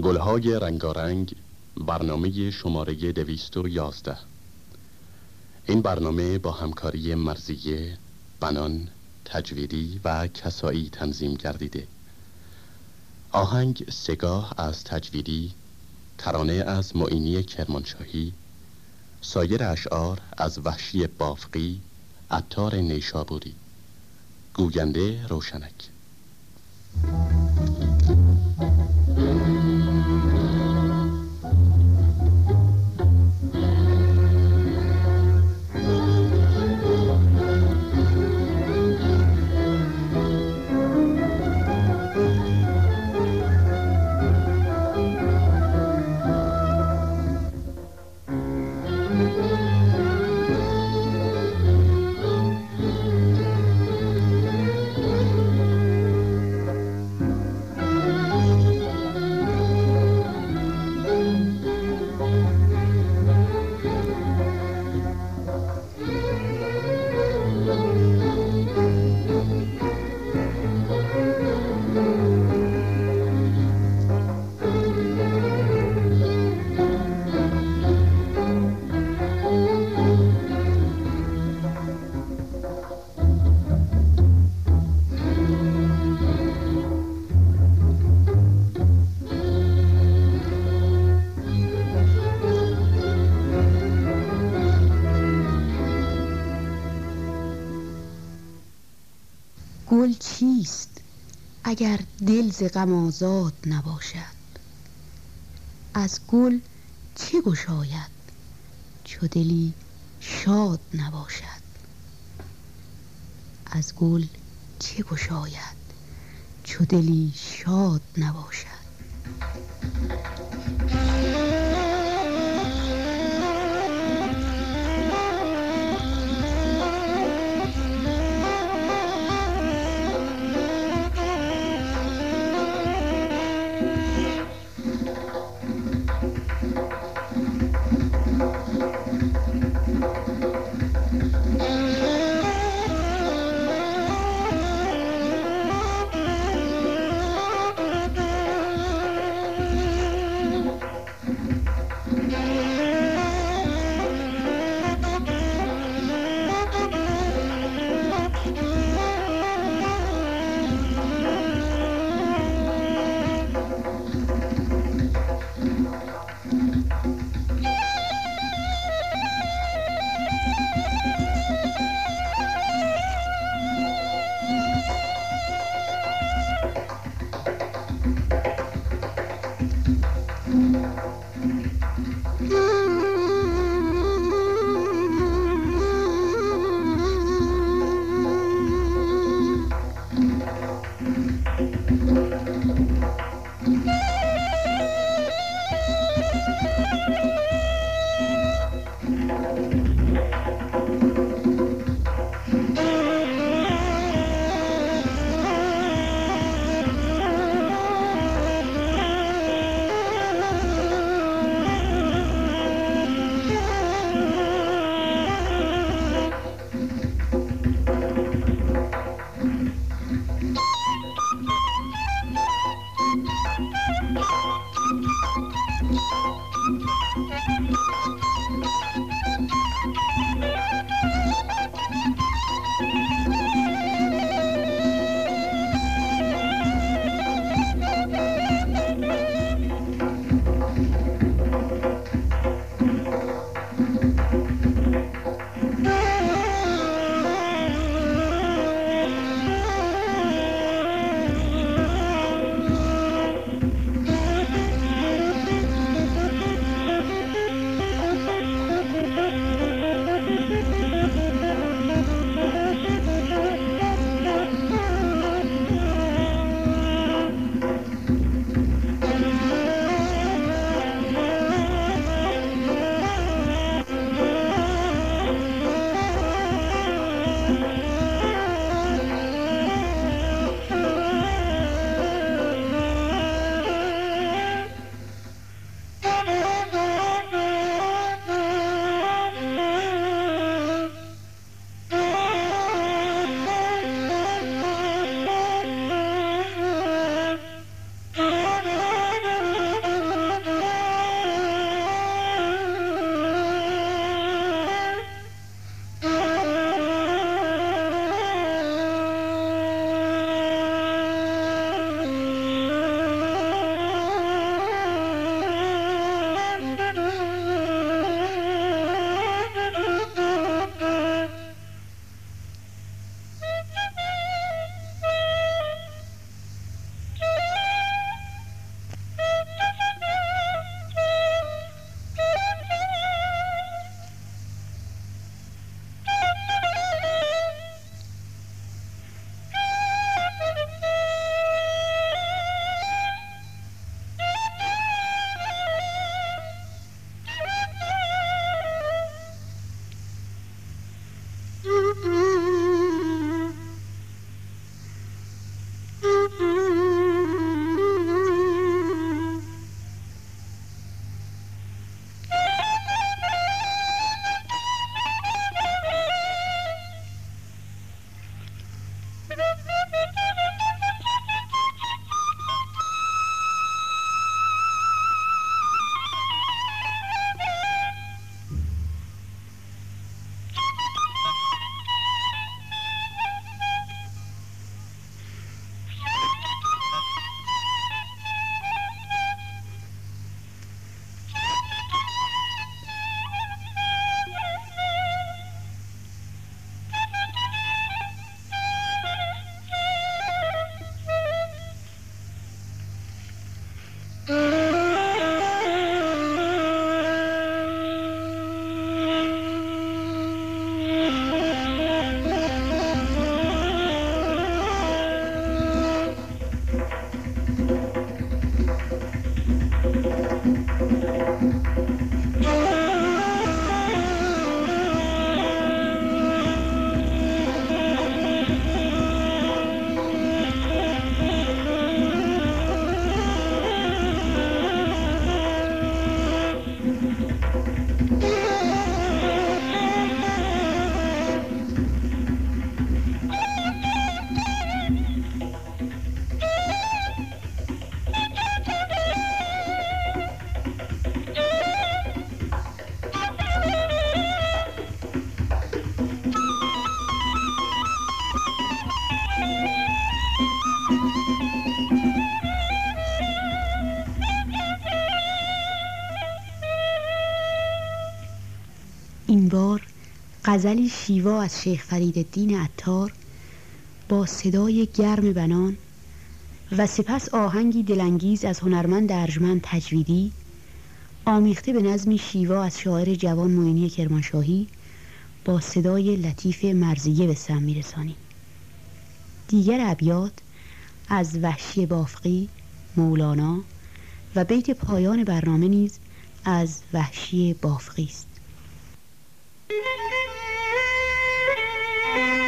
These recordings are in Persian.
گلهای رنگارنگ برنامه شماره دویست و یازده. این برنامه با همکاری مرزیه، بنان، تجویدی و کسایی تنظیم گردیده. آهنگ سگاه از تجویدی ترانه از معینی کرمانشاهی سایر اشعار از وحشی بافقی عطار نیشابوری. گوینده روشنک. گل چیست اگر دل ز غم آزاد نباشد؟ از گل چه گشاید چو دلی شاد نباشد؟ از گل چه گشاید چو دلی شاد نباشد؟ غزلی شیوا از شیخ فرید الدین عطار با صدای گرم بنان و سپس آهنگی دلانگیز از هنرمند ارجمند تجویدی آمیخته به نظمی شیوا از شاعر جوان معینی کرمانشاهی با صدای لطیف مرزیه به سم میرسانیم دیگر ابیات از وحشی بافقی مولانا و بیت پایان برنامه نیز از وحشی بافقی است. Thank you.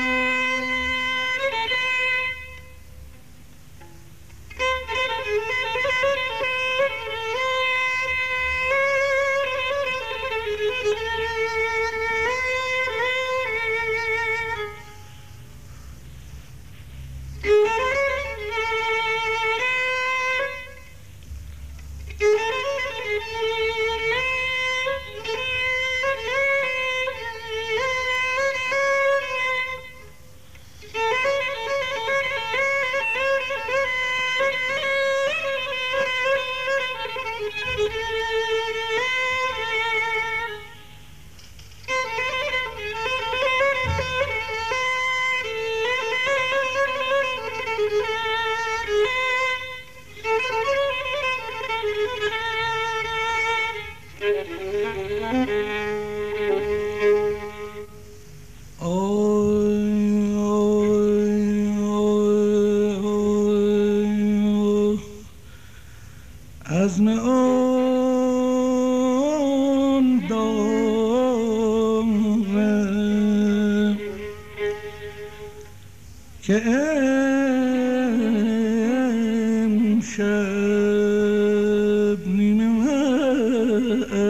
uh, uh.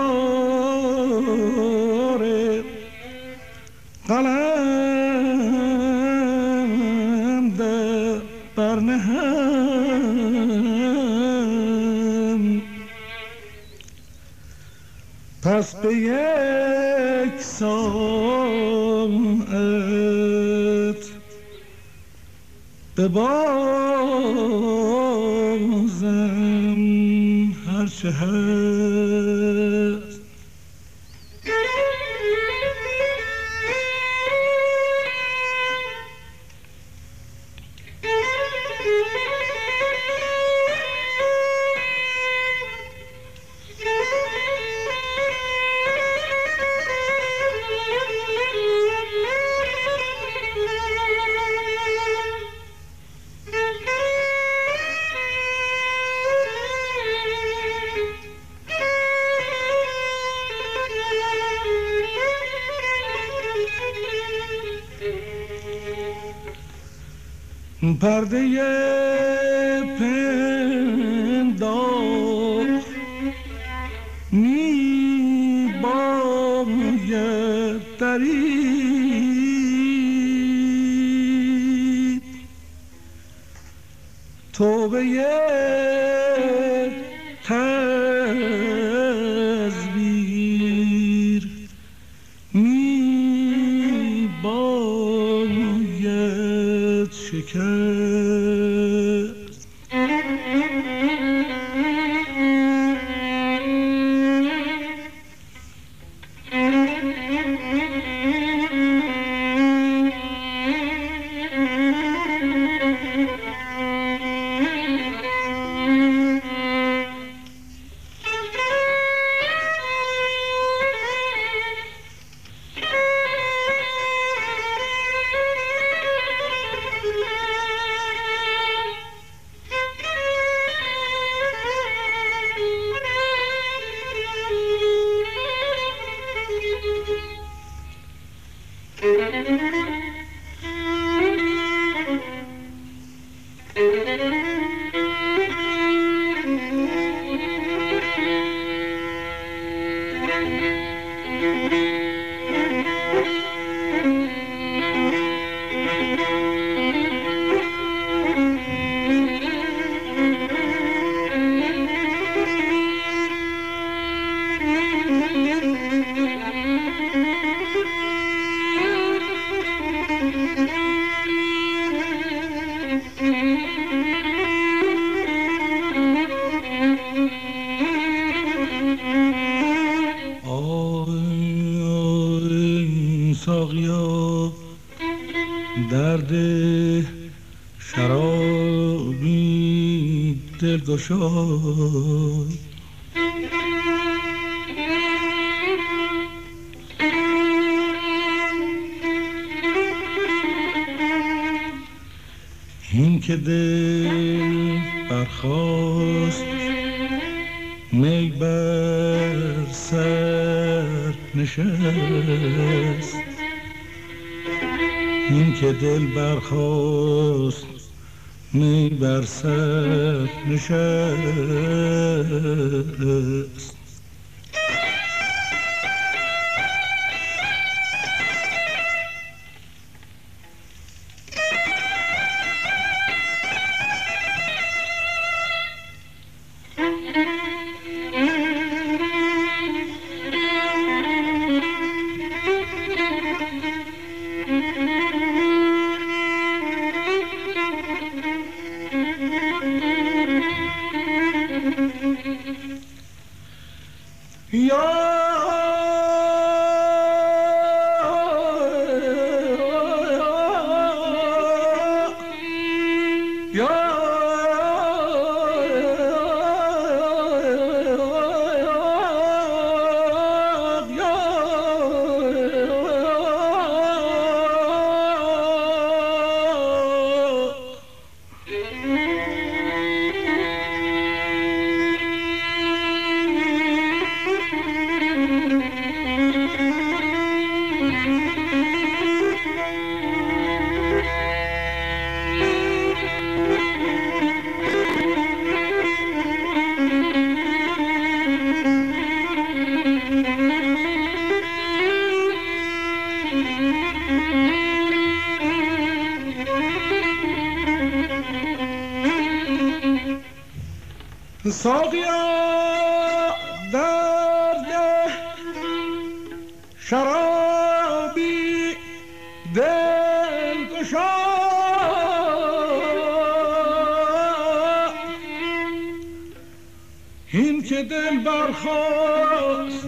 یک ساعت به بازم هر چه پرده Okay. دلگشای این که دل برخواست می بر سر نشست. این که دل برخواست می بر سر نشست. Yeah! ساقیا درد شرابی دل گشا این که دل برخواست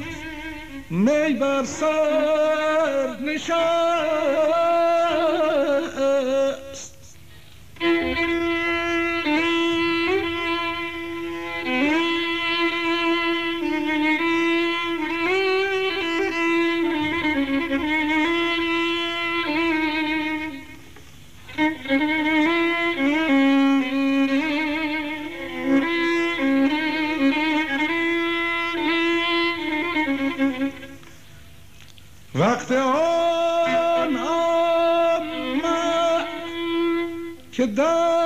می بر سر نشست وقت آن آمد که دستی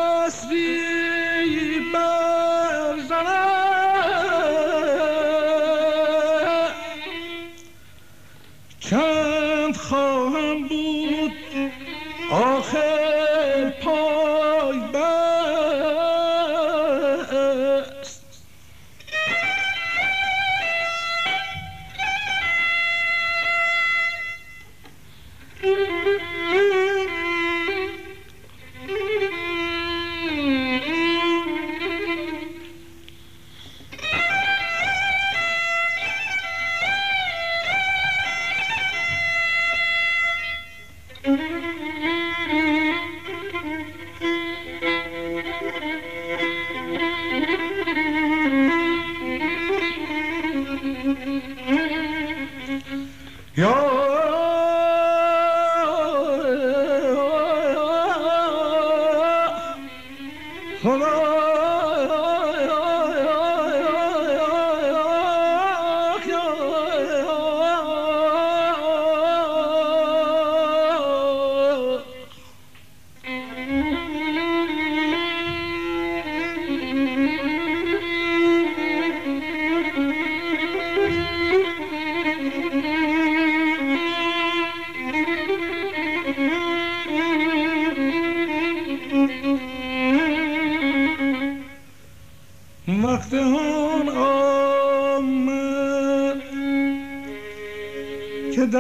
روم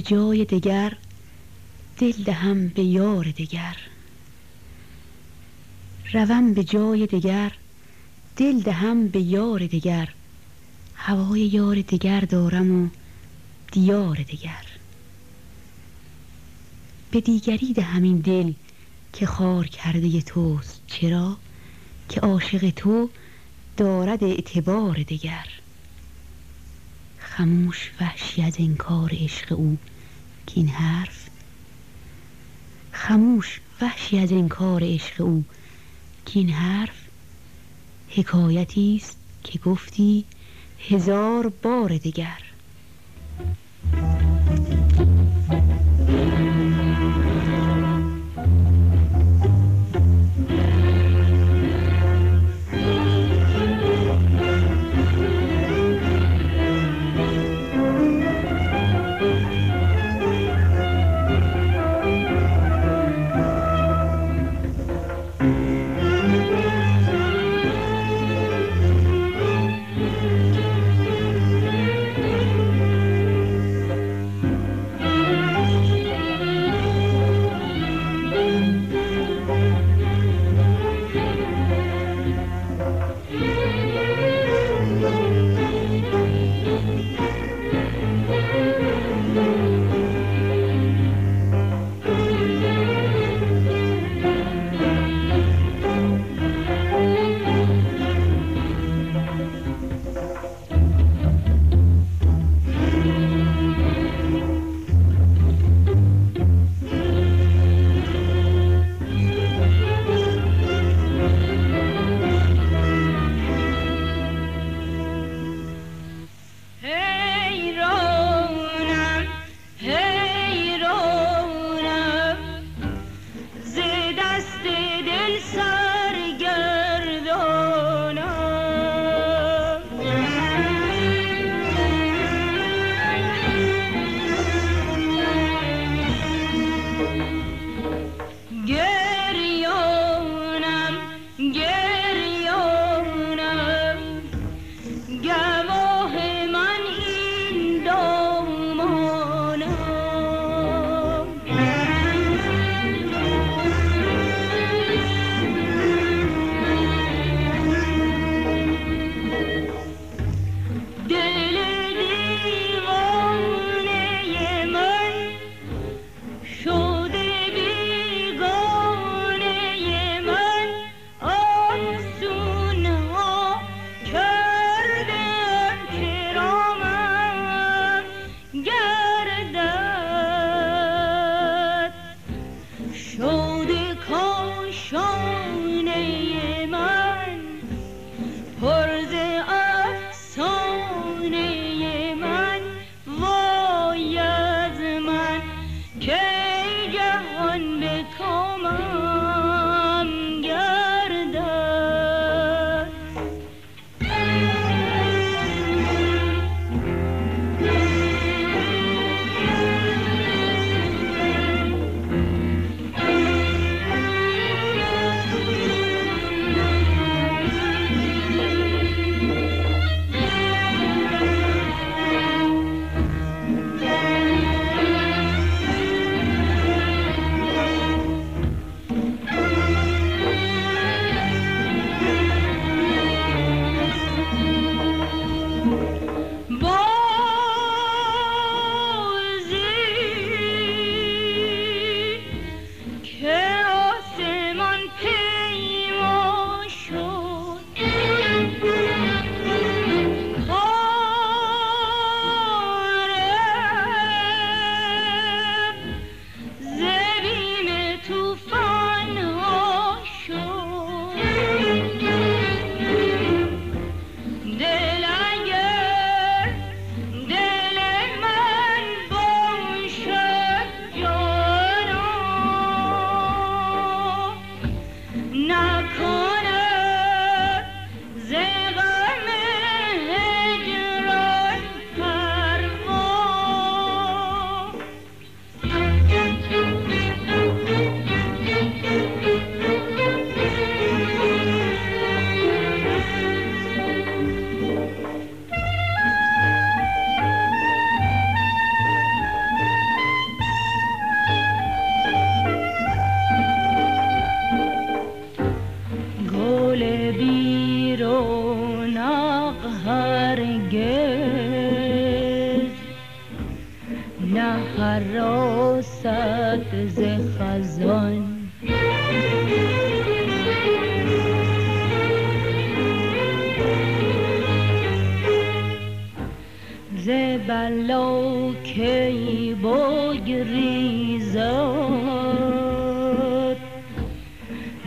جای دگر دل دهم به یار دگر. روم به جای دگر دل دهم به یار دگر. هوای یار دگر دارم و دیار دگر. به دیگری دهم این دل که خار کرده توست. چرا؟ که عاشق تو دارد اعتبار دگر. خموش وحشی از انکار عشق او. که این حرف خموش وحشی از انکار عشق او. که این حرف حکایتی است که گفتی هزار بار دیگر.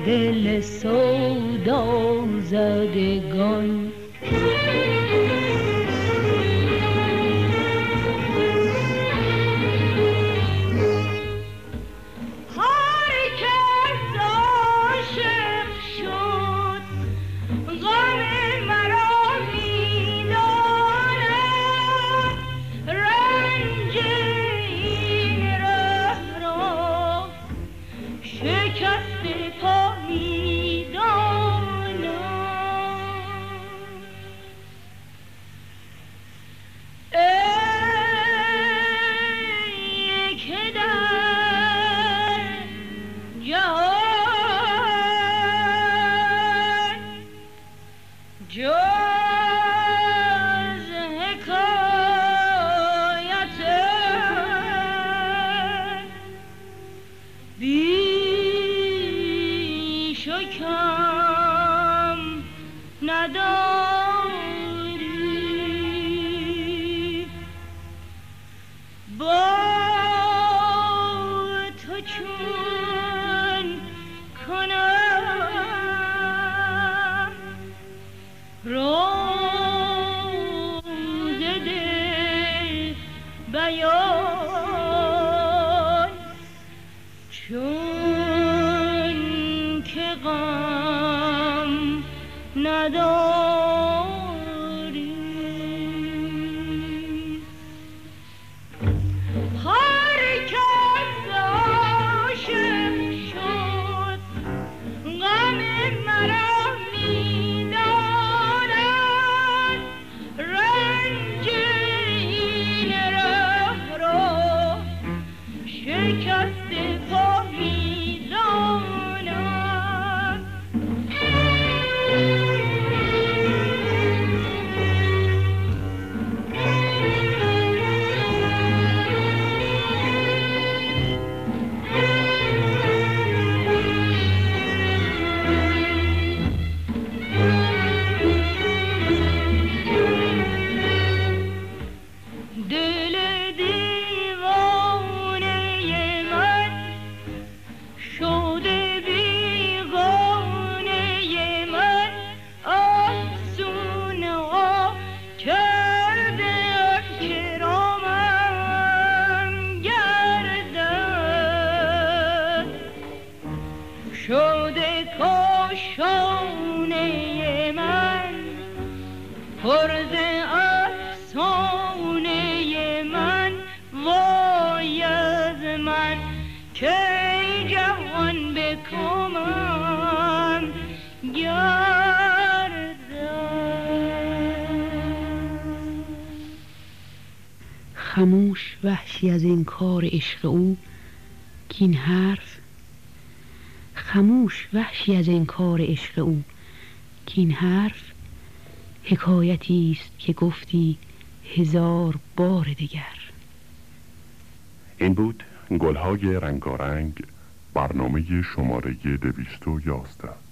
دل سودا زدگان خموش وحشی از کار عشق او کین حرف خموش وحشی از کار عشق او کین حرف حکایتی است که گفتی هزار بار دیگر این بود گلهای رنگارنگ برنامه شماره دویست و یازده.